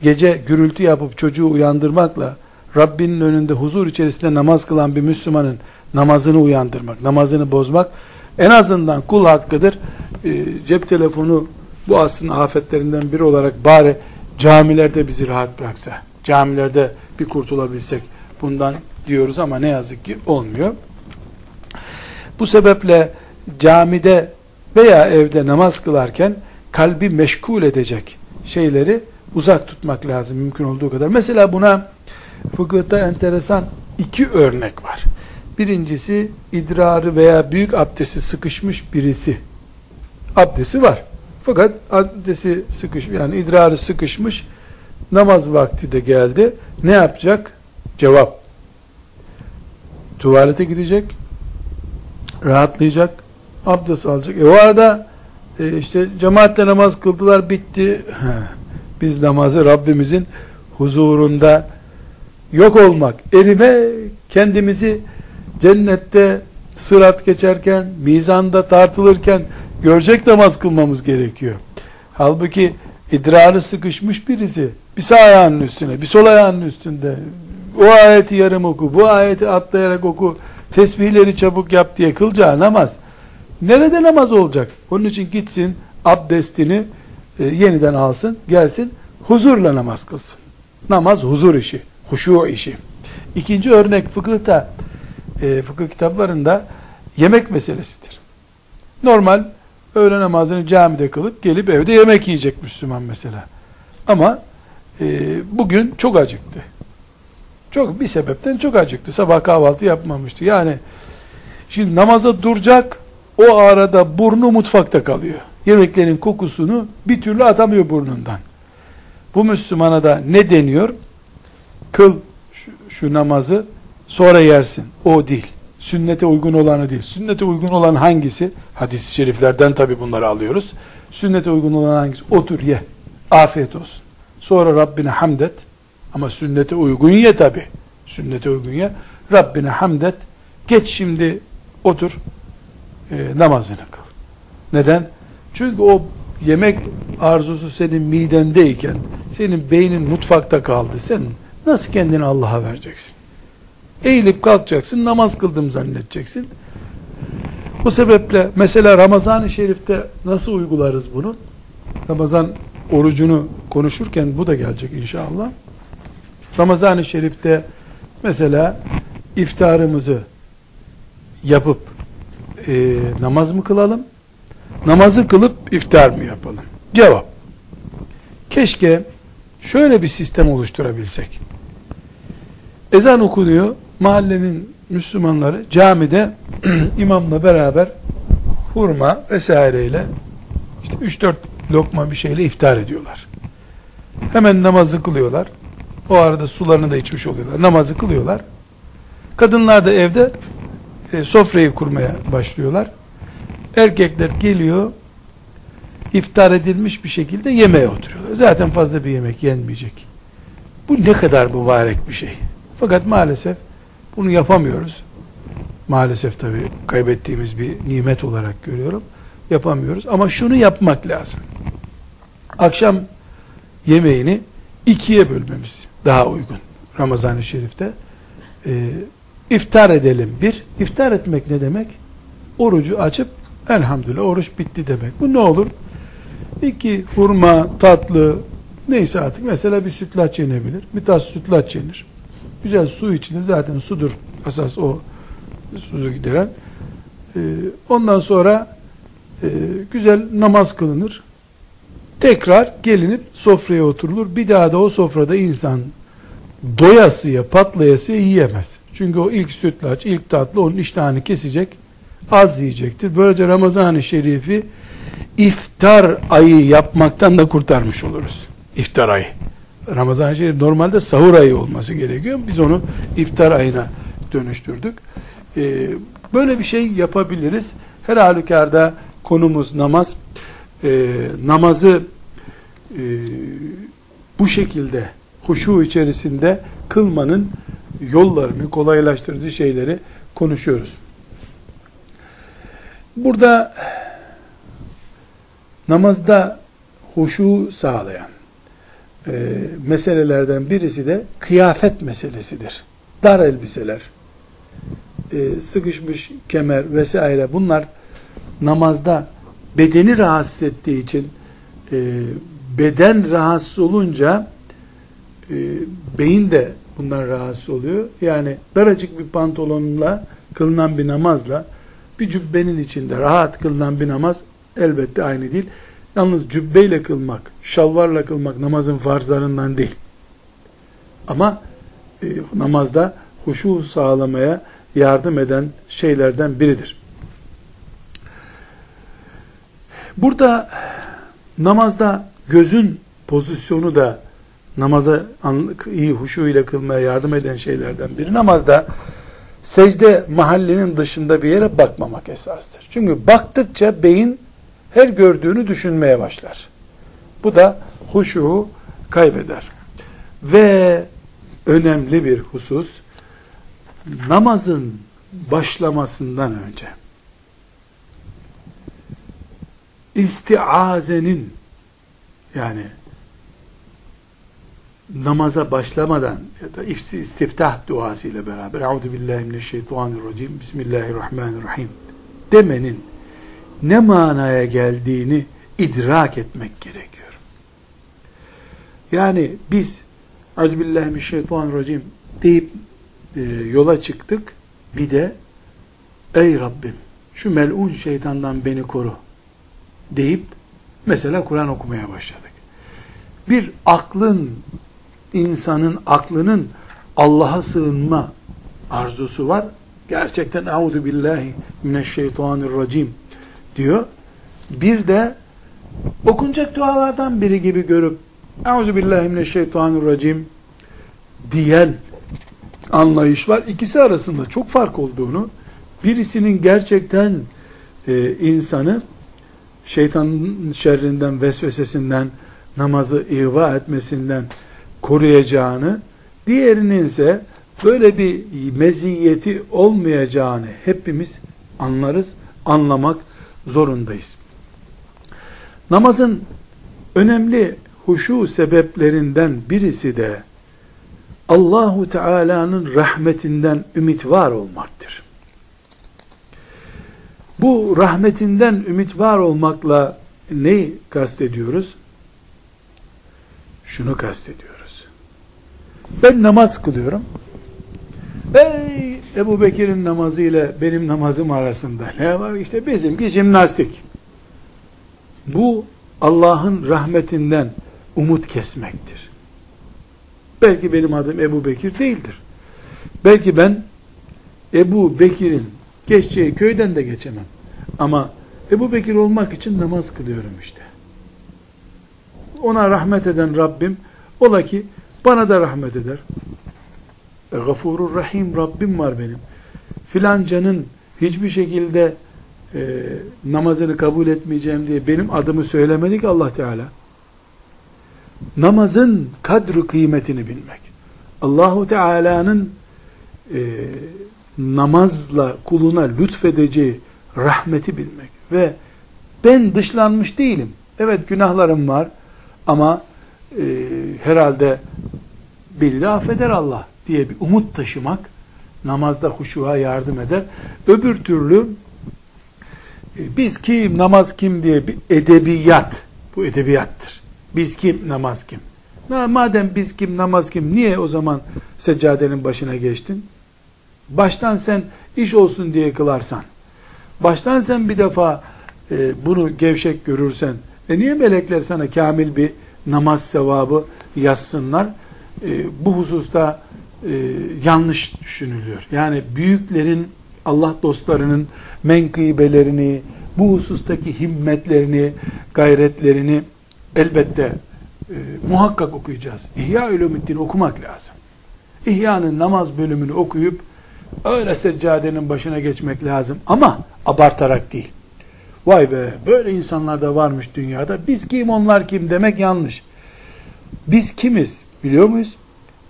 Gece gürültü yapıp çocuğu uyandırmakla Rabbinin önünde huzur içerisinde namaz kılan bir Müslümanın namazını uyandırmak, namazını bozmak en azından kul hakkıdır. E, cep telefonu bu asrın afetlerinden biri olarak bari camilerde bizi rahat bıraksa, camilerde bir kurtulabilsek bundan diyoruz ama ne yazık ki olmuyor. Bu sebeple camide veya evde namaz kılarken kalbi meşgul edecek şeyleri uzak tutmak lazım mümkün olduğu kadar. Mesela buna fıkıhta enteresan iki örnek var. Birincisi idrarı veya büyük abdesti sıkışmış birisi. Abdesti var. Fakat abdesti sıkış yani idrarı sıkışmış namaz vakti de geldi. Ne yapacak? Cevap. Tuvalete gidecek. Rahatlayacak. Abdest alacak. E o arada e işte cemaatle namaz kıldılar bitti. Biz namazı Rabbimizin huzurunda yok olmak, erime, kendimizi cennette sırat geçerken, mizanda tartılırken görecek namaz kılmamız gerekiyor. Halbuki idrarı sıkışmış birisi bir sağ ayağının üstüne, bir sol ayağının üstünde o ayeti yarım oku, bu ayeti atlayarak oku, tesbihleri çabuk yap diye kılacağı namaz nerede namaz olacak? Onun için gitsin abdestini e, yeniden alsın, gelsin huzurla namaz kılsın. Namaz huzur işi, huşu işi. İkinci örnek fıkıhta, e, fıkıh kitaplarında yemek meselesidir. Normal öğle namazını camide kılıp gelip evde yemek yiyecek Müslüman mesela. Ama e, bugün çok acıktı. Çok bir sebepten çok acıktı. Sabah kahvaltı yapmamıştı. Yani şimdi namaza duracak o arada burnu mutfakta kalıyor. Yemeklerin kokusunu bir türlü atamıyor burnundan. Bu Müslümana da ne deniyor? Kıl şu, şu namazı sonra yersin. O değil. Sünnete uygun olanı değil. Sünnete uygun olan hangisi? Hadis-i şeriflerden tabi bunları alıyoruz. Sünnete uygun olan hangisi? Otur ye. Afiyet olsun. Sonra Rabbine hamd et. Ama sünnete uygun ye tabi. Sünnete uygun ye. Rabbine hamd et. Geç şimdi otur. E, namazını kıl. Neden? Çünkü o yemek arzusu senin midendeyken, senin beynin mutfakta kaldı. Sen nasıl kendini Allah'a vereceksin? Eğilip kalkacaksın, namaz kıldım zannedeceksin. Bu sebeple mesela Ramazan-ı Şerif'te nasıl uygularız bunu? Ramazan orucunu konuşurken bu da gelecek inşallah. Ramazan-ı Şerif'te mesela iftarımızı yapıp e, namaz mı kılalım? Namazı kılıp iftar mı yapalım? Cevap. Keşke şöyle bir sistem oluşturabilsek. Ezan okunuyor. Mahallenin Müslümanları camide imamla beraber hurma vesaireyle işte 3-4 lokma bir şeyle iftar ediyorlar. Hemen namazı kılıyorlar. O arada sularını da içmiş oluyorlar. Namazı kılıyorlar. Kadınlar da evde e, sofrayı kurmaya başlıyorlar. Erkekler geliyor, iftar edilmiş bir şekilde yemeğe oturuyorlar. Zaten fazla bir yemek yenmeyecek. Bu ne kadar mübarek bir şey. Fakat maalesef bunu yapamıyoruz. Maalesef tabi kaybettiğimiz bir nimet olarak görüyorum. Yapamıyoruz. Ama şunu yapmak lazım. Akşam yemeğini ikiye bölmemiz daha uygun. Ramazan-ı Şerif'te. Ee, iftar edelim bir. İftar etmek ne demek? Orucu açıp elhamdülillah oruç bitti demek. Bu ne olur? İki hurma, tatlı, neyse artık mesela bir sütlaç yenebilir. Bir tas sütlaç yenir. Güzel su içilir. Zaten sudur asas o suzu gideren. Ee, ondan sonra e, güzel namaz kılınır. Tekrar gelinip sofraya oturulur. Bir daha da o sofrada insan doyasıya, patlayasıya yiyemez. Çünkü o ilk sütlaç, ilk tatlı onun iştahını kesecek. az yiyecektir. Böylece Ramazan-ı Şerif'i iftar ayı yapmaktan da kurtarmış oluruz. İftar ayı. Ramazan-ı Şerif normalde sahur ayı olması gerekiyor. Biz onu iftar ayına dönüştürdük. Ee, böyle bir şey yapabiliriz. Her halükarda konumuz namaz. Ee, namazı e, bu şekilde huşu içerisinde kılmanın yollarını, kolaylaştırıcı şeyleri konuşuyoruz. Burada namazda huşu sağlayan e, meselelerden birisi de kıyafet meselesidir. Dar elbiseler, e, sıkışmış kemer vesaire bunlar namazda bedeni rahatsız ettiği için e, beden rahatsız olunca e, beyin de bundan rahatsız oluyor. Yani daracık bir pantolonla kılınan bir namazla bir cübbenin içinde rahat kılınan bir namaz elbette aynı değil. Yalnız cübbeyle kılmak, şalvarla kılmak namazın farzlarından değil. Ama e, namazda huşu sağlamaya yardım eden şeylerden biridir. Burada namazda gözün pozisyonu da namaza anlık iyi huşu ile kılmaya yardım eden şeylerden biri. Namazda secde mahallinin dışında bir yere bakmamak esastır. Çünkü baktıkça beyin her gördüğünü düşünmeye başlar. Bu da huşu kaybeder. Ve önemli bir husus namazın başlamasından önce istiazenin yani namaza başlamadan ya da istiftah duası ile beraber Euzu billahi mineşşeytanirracim Bismillahirrahmanirrahim demenin ne manaya geldiğini idrak etmek gerekiyor. Yani biz Euzu billahi mineşşeytanirracim deyip e, yola çıktık. Bir de ey Rabbim şu melun şeytandan beni koru deyip mesela Kur'an okumaya başladık. Bir aklın insanın aklının Allah'a sığınma arzusu var. Gerçekten euzu billahi mineşşeytanirracim diyor. Bir de okunacak dualardan biri gibi görüp euzu billahi mineşşeytanirracim diyen anlayış var. İkisi arasında çok fark olduğunu, birisinin gerçekten e, insanı şeytanın şerrinden, vesvesesinden, namazı ihva etmesinden koruyacağını, diğerinin ise böyle bir meziyeti olmayacağını hepimiz anlarız, anlamak zorundayız. Namazın önemli huşu sebeplerinden birisi de Allahu Teala'nın rahmetinden ümit var olmaktır. Bu rahmetinden ümit var olmakla ne kastediyoruz? Şunu kastediyoruz. Ben namaz kılıyorum. Ey Ebu Bekir'in namazı ile benim namazım arasında ne var? İşte bizimki jimnastik. Bu Allah'ın rahmetinden umut kesmektir. Belki benim adım Ebu Bekir değildir. Belki ben Ebu Bekir'in geçeceği köyden de geçemem. Ama Ebu Bekir olmak için namaz kılıyorum işte. Ona rahmet eden Rabbim ola ki bana da rahmet eder. E, Gafurur Rahim Rabbim var benim. Filancanın hiçbir şekilde e, namazını kabul etmeyeceğim diye benim adımı söylemedi ki Allah Teala. Namazın kadru kıymetini bilmek. Allahu Teala'nın e, namazla kuluna lütfedeceği rahmeti bilmek ve ben dışlanmış değilim. Evet günahlarım var ama e, herhalde beni de affeder Allah diye bir umut taşımak namazda huşuğa yardım eder. Öbür türlü e, biz kim, namaz kim diye bir edebiyat, bu edebiyattır. Biz kim, namaz kim? Na, madem biz kim, namaz kim, niye o zaman seccadenin başına geçtin? Baştan sen iş olsun diye kılarsan, baştan sen bir defa e, bunu gevşek görürsen, e niye melekler sana kamil bir namaz sevabı yazsınlar? E, bu hususta e, yanlış düşünülüyor. Yani büyüklerin Allah dostlarının menkıbelerini, bu husustaki himmetlerini, gayretlerini elbette e, muhakkak okuyacağız. İhya Ulumuddin okumak lazım. İhya'nın namaz bölümünü okuyup öyle seccadenin başına geçmek lazım ama abartarak değil. Vay be böyle insanlar da varmış dünyada. Biz kim onlar kim demek yanlış. Biz kimiz biliyor muyuz?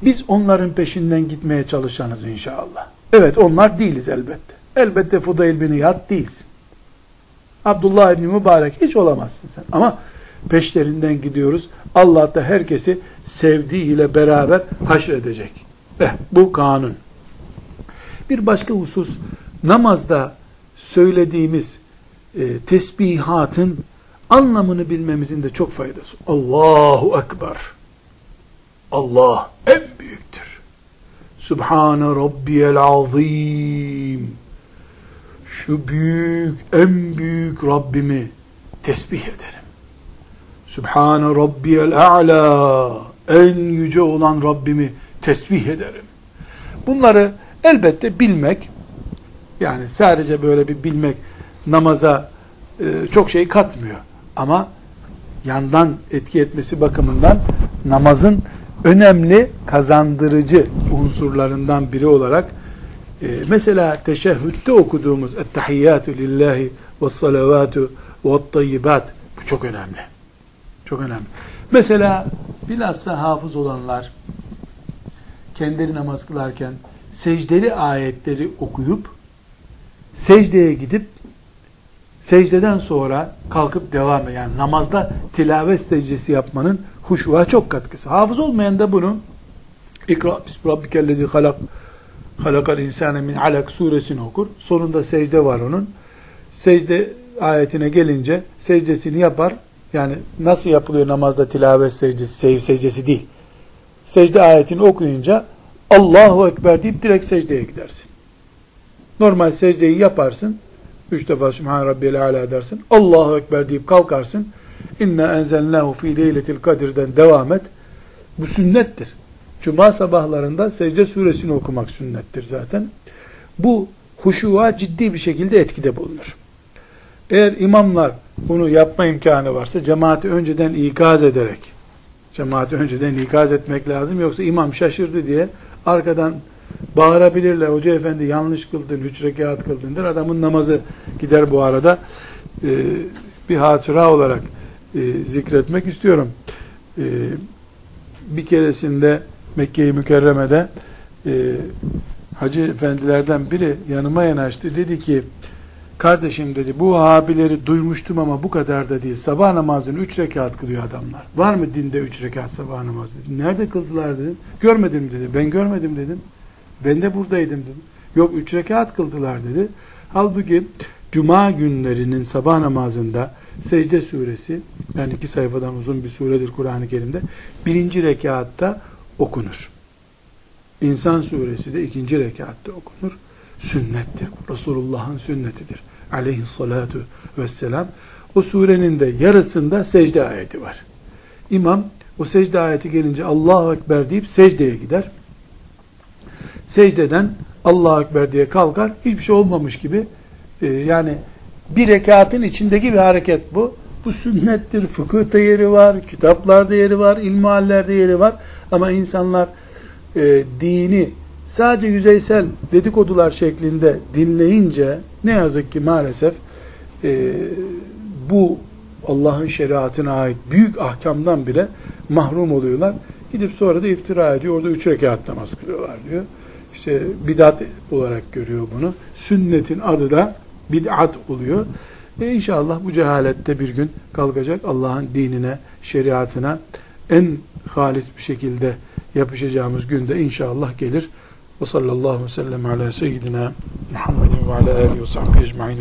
Biz onların peşinden gitmeye çalışanız inşallah. Evet onlar değiliz elbette. Elbette Fudayl bin İyad değilsin. Abdullah İbni Mübarek hiç olamazsın sen. Ama peşlerinden gidiyoruz. Allah da herkesi sevdiğiyle beraber haşredecek. Eh, bu kanun. Bir başka husus namazda söylediğimiz e, tesbihatın anlamını bilmemizin de çok faydası. Allahu Ekber. Allah en büyüktür. Subhane Rabbiyel Azim. Şu büyük, en büyük Rabbimi tesbih ederim. Subhane Rabbiyel A'la. En yüce olan Rabbimi tesbih ederim. Bunları elbette bilmek, yani sadece böyle bir bilmek namaza e, çok şey katmıyor. Ama yandan etki etmesi bakımından namazın önemli kazandırıcı unsurlarından biri olarak e, mesela teşehhütte okuduğumuz ettehiyyatü lillahi ve salavatu ve tayyibat bu çok önemli. Çok önemli. Mesela bilhassa hafız olanlar kendileri namaz kılarken secdeli ayetleri okuyup secdeye gidip secdeden sonra kalkıp devam eden yani namazda tilavet secdesi yapmanın huşuğa çok katkısı. Hafız olmayan da bunu İkra bismi rabbikellezi halak halakal insane min alak suresini okur. Sonunda secde var onun. Secde ayetine gelince secdesini yapar. Yani nasıl yapılıyor namazda tilavet secdesi, secdesi değil. Secde ayetini okuyunca Allahu Ekber deyip direkt secdeye gidersin. Normal secdeyi yaparsın. Üç defa Sübhan Rabbiyel Ala dersin. Allahu Ekber deyip kalkarsın. İnna enzelnahu fi leyletil kadirden devam et. Bu sünnettir. Cuma sabahlarında secde suresini okumak sünnettir zaten. Bu huşuğa ciddi bir şekilde etkide bulunur. Eğer imamlar bunu yapma imkanı varsa cemaati önceden ikaz ederek cemaati önceden ikaz etmek lazım. Yoksa imam şaşırdı diye arkadan bağırabilirler. Hoca efendi yanlış kıldın, üç rekat kıldındır. Adamın namazı gider bu arada. Ee, bir hatıra olarak e, zikretmek istiyorum. E, bir keresinde Mekke-i Mükerreme'de e, hacı efendilerden biri yanıma yanaştı. Dedi ki kardeşim dedi bu abileri duymuştum ama bu kadar da değil. Sabah namazını üç rekat kılıyor adamlar. Var mı dinde üç rekat sabah namazı? Dedi. Nerede kıldılar dedim. Görmedim dedi. Ben görmedim dedim. Ben de buradaydım dedim. Yok üç rekat kıldılar dedi. Halbuki Cuma günlerinin sabah namazında Secde suresi, yani iki sayfadan uzun bir suredir Kur'an-ı Kerim'de, birinci rekatta okunur. İnsan suresi de ikinci rekatta okunur. Sünnettir. Resulullah'ın sünnetidir. Aleyhissalatu vesselam. O surenin de yarısında secde ayeti var. İmam o secde ayeti gelince Allahu Ekber deyip secdeye gider. Secdeden Allahu Ekber diye kalkar. Hiçbir şey olmamış gibi e, yani bir rekatın içindeki bir hareket bu. Bu sünnettir. Fıkıhta yeri var, kitaplarda yeri var, ilmihallerde yeri var. Ama insanlar e, dini sadece yüzeysel dedikodular şeklinde dinleyince ne yazık ki maalesef e, bu Allah'ın şeriatına ait büyük ahkamdan bile mahrum oluyorlar. Gidip sonra da iftira ediyor. Orada üç rekat namaz kılıyorlar diyor. İşte bidat olarak görüyor bunu. Sünnetin adı da bid'at oluyor. E inşallah bu cehalette bir gün kalkacak Allah'ın dinine, şeriatına en halis bir şekilde yapışacağımız günde inşallah gelir. Ve sallallahu aleyhi ve sellem ala seyyidina Muhammedin ve ala alihi ve sahbihi ecma'in.